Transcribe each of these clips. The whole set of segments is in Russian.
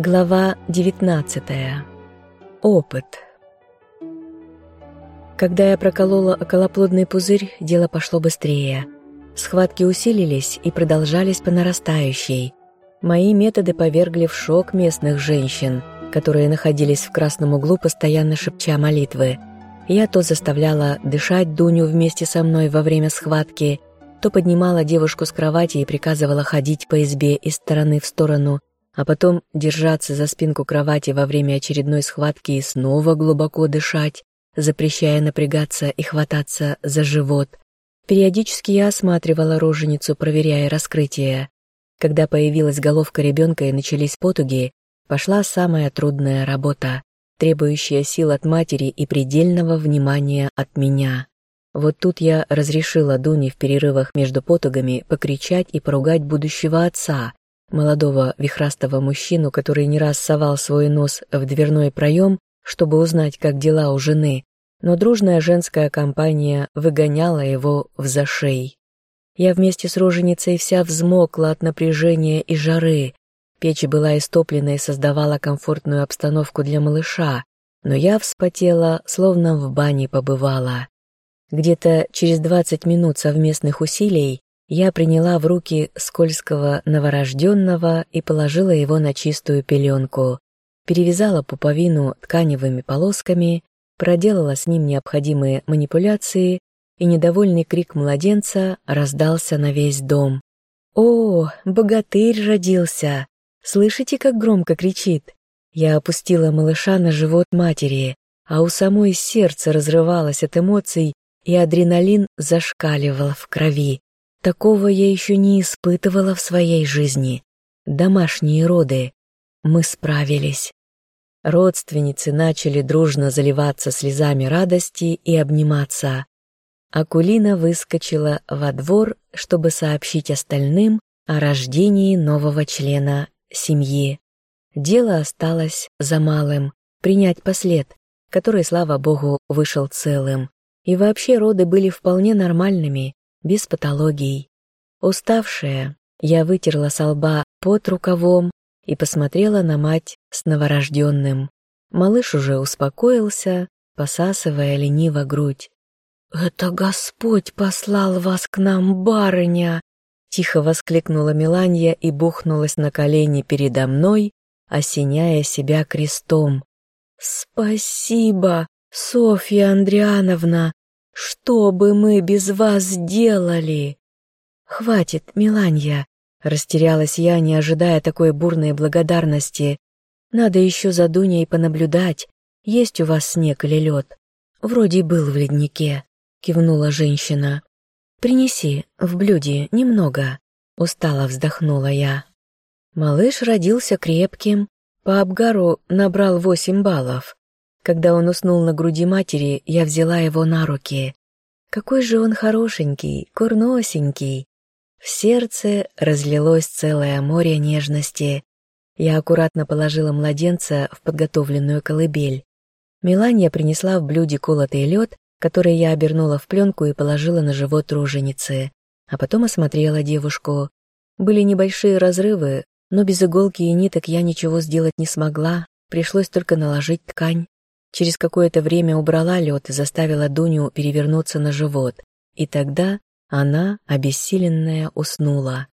Глава 19. Опыт. Когда я проколола околоплодный пузырь, дело пошло быстрее. Схватки усилились и продолжались по нарастающей. Мои методы повергли в шок местных женщин, которые находились в красном углу, постоянно шепча молитвы. Я то заставляла дышать Дуню вместе со мной во время схватки, то поднимала девушку с кровати и приказывала ходить по избе из стороны в сторону, а потом держаться за спинку кровати во время очередной схватки и снова глубоко дышать, запрещая напрягаться и хвататься за живот. Периодически я осматривала роженицу, проверяя раскрытие. Когда появилась головка ребенка и начались потуги, пошла самая трудная работа, требующая сил от матери и предельного внимания от меня. Вот тут я разрешила Дуне в перерывах между потугами покричать и поругать будущего отца, молодого вихрастого мужчину, который не раз совал свой нос в дверной проем, чтобы узнать, как дела у жены, но дружная женская компания выгоняла его в зашей. Я вместе с роженицей вся взмокла от напряжения и жары. Печь была истоплена и создавала комфортную обстановку для малыша, но я вспотела, словно в бане побывала. Где-то через двадцать минут совместных усилий я приняла в руки скользкого новорожденного и положила его на чистую пеленку, перевязала пуповину тканевыми полосками, проделала с ним необходимые манипуляции, и недовольный крик младенца раздался на весь дом. «О, богатырь родился! Слышите, как громко кричит?» Я опустила малыша на живот матери, а у самой сердце разрывалось от эмоций и адреналин зашкаливал в крови. Такого я еще не испытывала в своей жизни. Домашние роды. Мы справились. Родственницы начали дружно заливаться слезами радости и обниматься. Акулина выскочила во двор, чтобы сообщить остальным о рождении нового члена семьи. Дело осталось за малым — принять послед, который, слава богу, вышел целым. И вообще роды были вполне нормальными, без патологий. Уставшая, я вытерла со лба под рукавом и посмотрела на мать с новорожденным. Малыш уже успокоился, посасывая лениво грудь. «Это Господь послал вас к нам, барыня!» Тихо воскликнула Меланья и бухнулась на колени передо мной, осеняя себя крестом. «Спасибо, Софья Андриановна! Что бы мы без вас делали?» «Хватит, Миланья!» — растерялась я, не ожидая такой бурной благодарности. «Надо еще за Дуней понаблюдать, есть у вас снег или лед?» «Вроде был в леднике», — кивнула женщина. «Принеси, в блюде, немного», — устало вздохнула я. Малыш родился крепким, по обгару набрал восемь баллов. Когда он уснул на груди матери, я взяла его на руки. Какой же он хорошенький, курносенький. В сердце разлилось целое море нежности. Я аккуратно положила младенца в подготовленную колыбель. Меланья принесла в блюде колотый лед, который я обернула в пленку и положила на живот труженицы, а потом осмотрела девушку. Были небольшие разрывы, но без иголки и ниток я ничего сделать не смогла, пришлось только наложить ткань. Через какое-то время убрала лед и заставила Дуню перевернуться на живот. И тогда она, обессиленная, уснула.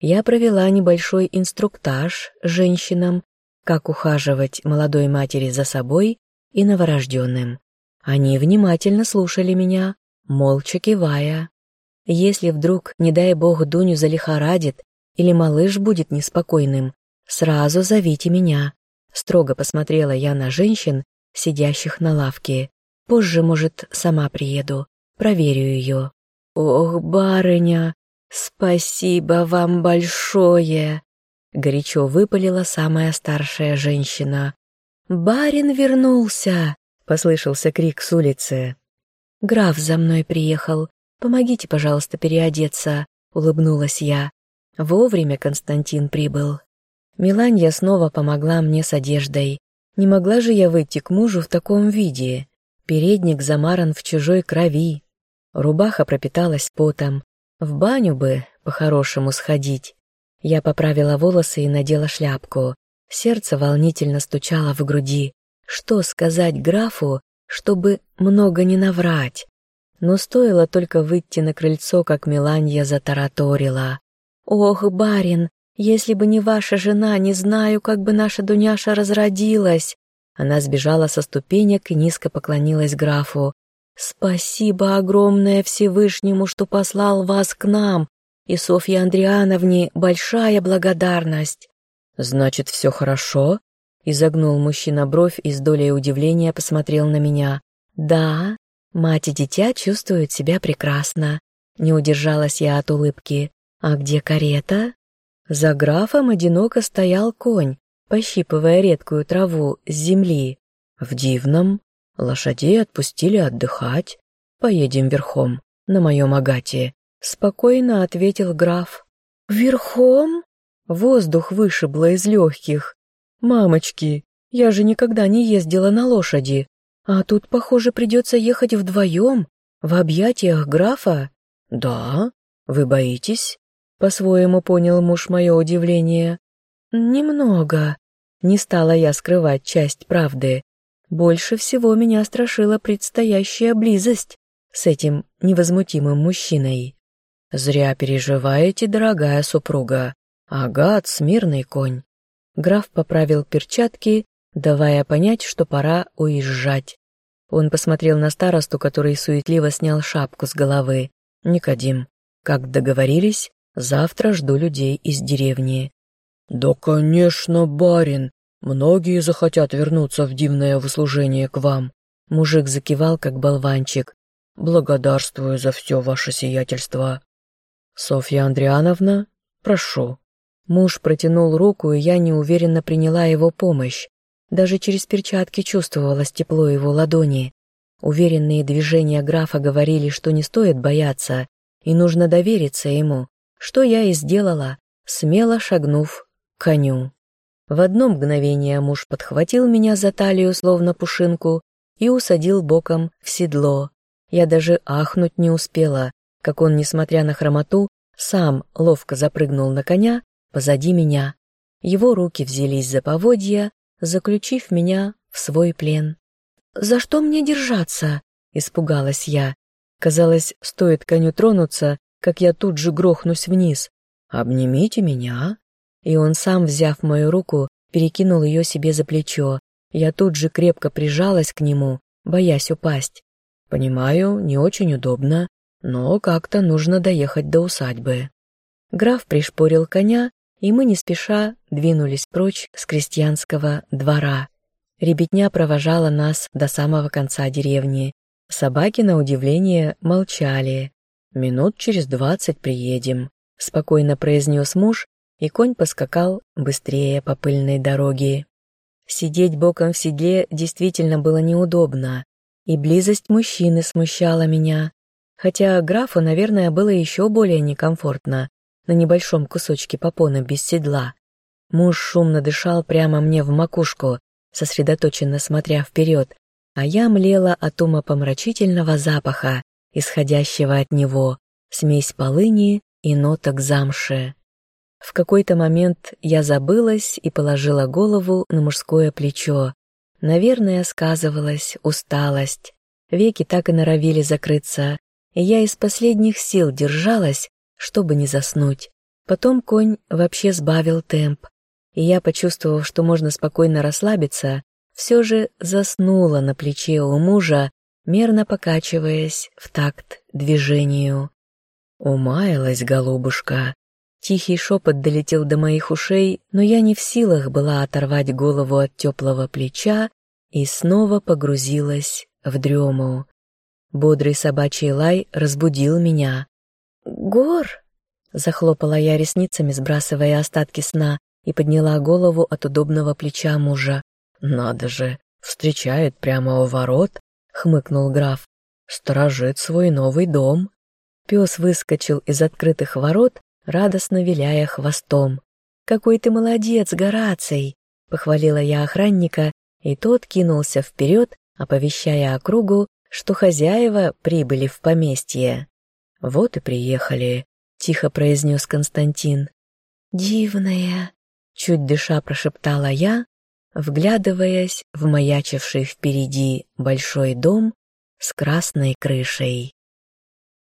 Я провела небольшой инструктаж женщинам, как ухаживать молодой матери за собой и новорожденным. Они внимательно слушали меня, молча кивая. Если вдруг, не дай бог, Дуню залихорадит или малыш будет неспокойным, сразу зовите меня. Строго посмотрела я на женщин, сидящих на лавке. Позже, может, сама приеду, проверю ее. Ох, барыня, спасибо вам большое! Горячо выпалила самая старшая женщина. «Барин вернулся!» — послышался крик с улицы. «Граф за мной приехал. Помогите, пожалуйста, переодеться», — улыбнулась я. Вовремя Константин прибыл. Миланья снова помогла мне с одеждой. Не могла же я выйти к мужу в таком виде. Передник замаран в чужой крови. Рубаха пропиталась потом. В баню бы, по-хорошему, сходить. Я поправила волосы и надела шляпку. Сердце волнительно стучало в груди. Что сказать графу, чтобы много не наврать? Но стоило только выйти на крыльцо, как Меланья затараторила. «Ох, барин, если бы не ваша жена, не знаю, как бы наша Дуняша разродилась!» Она сбежала со ступенек и низко поклонилась графу. «Спасибо огромное Всевышнему, что послал вас к нам, и Софье Андриановне большая благодарность». «Значит, все хорошо?» Изогнул мужчина бровь и с долей удивления посмотрел на меня. «Да, мать и дитя чувствуют себя прекрасно». Не удержалась я от улыбки. «А где карета?» За графом одиноко стоял конь, пощипывая редкую траву с земли. В Дивном лошадей отпустили отдыхать. Поедем верхом, на моем агате. Спокойно ответил граф. «Верхом?» Воздух вышибло из легких. «Мамочки, я же никогда не ездила на лошади. А тут, похоже, придется ехать вдвоем, в объятиях графа». «Да? Вы боитесь?» По-своему понял муж мое удивление. «Немного». Не стала я скрывать часть правды. Больше всего меня страшила предстоящая близость с этим невозмутимым мужчиной. «Зря переживаете, дорогая супруга. Агат — смирный конь». Граф поправил перчатки, давая понять, что пора уезжать. Он посмотрел на старосту, который суетливо снял шапку с головы. «Никодим, как договорились, завтра жду людей из деревни». «Да, конечно, барин. Многие захотят вернуться в дивное выслужение к вам». Мужик закивал, как болванчик. «Благодарствую за все ваше сиятельство». «Софья Андриановна, прошу». Муж протянул руку, и я неуверенно приняла его помощь. Даже через перчатки чувствовалось тепло его ладони. Уверенные движения графа говорили, что не стоит бояться, и нужно довериться ему, что я и сделала, смело шагнув к коню. В одно мгновение муж подхватил меня за талию, словно пушинку, и усадил боком в седло. Я даже ахнуть не успела, как он, несмотря на хромоту, сам ловко запрыгнул на коня позади меня. Его руки взялись за поводья, заключив меня в свой плен. «За что мне держаться?» — испугалась я. Казалось, стоит коню тронуться, как я тут же грохнусь вниз. «Обнимите меня!» И он сам, взяв мою руку, перекинул ее себе за плечо. Я тут же крепко прижалась к нему, боясь упасть. Понимаю, не очень удобно, но как-то нужно доехать до усадьбы. Граф пришпорил коня, и мы не спеша двинулись прочь с крестьянского двора. Ребятня провожала нас до самого конца деревни. Собаки, на удивление, молчали. «Минут через двадцать приедем», — спокойно произнес муж, и конь поскакал быстрее по пыльной дороге. Сидеть боком в седле действительно было неудобно, и близость мужчины смущала меня, хотя графу, наверное, было еще более некомфортно на небольшом кусочке попона без седла. Муж шумно дышал прямо мне в макушку, сосредоточенно смотря вперед, а я млела от умопомрачительного запаха, исходящего от него, смесь полыни и ноток замши. В какой-то момент я забылась и положила голову на мужское плечо. Наверное, сказывалась усталость. Веки так и норовили закрыться, и я из последних сил держалась, чтобы не заснуть. Потом конь вообще сбавил темп, и я, почувствовав, что можно спокойно расслабиться, все же заснула на плече у мужа, мерно покачиваясь в такт движению. Умаялась голубушка. Тихий шепот долетел до моих ушей, но я не в силах была оторвать голову от теплого плеча и снова погрузилась в дрему. Бодрый собачий лай разбудил меня. «Гор!» — захлопала я ресницами, сбрасывая остатки сна, и подняла голову от удобного плеча мужа. «Надо же, встречает прямо у ворот», — хмыкнул граф. «Сторожит свой новый дом». Пес выскочил из открытых ворот, радостно виляя хвостом. «Какой ты молодец, Гораций!» — похвалила я охранника, и тот кинулся вперед, оповещая округу, что хозяева прибыли в поместье. «Вот и приехали», — тихо произнес Константин. «Дивная», чуть дыша прошептала я, вглядываясь в маячивший впереди большой дом с красной крышей.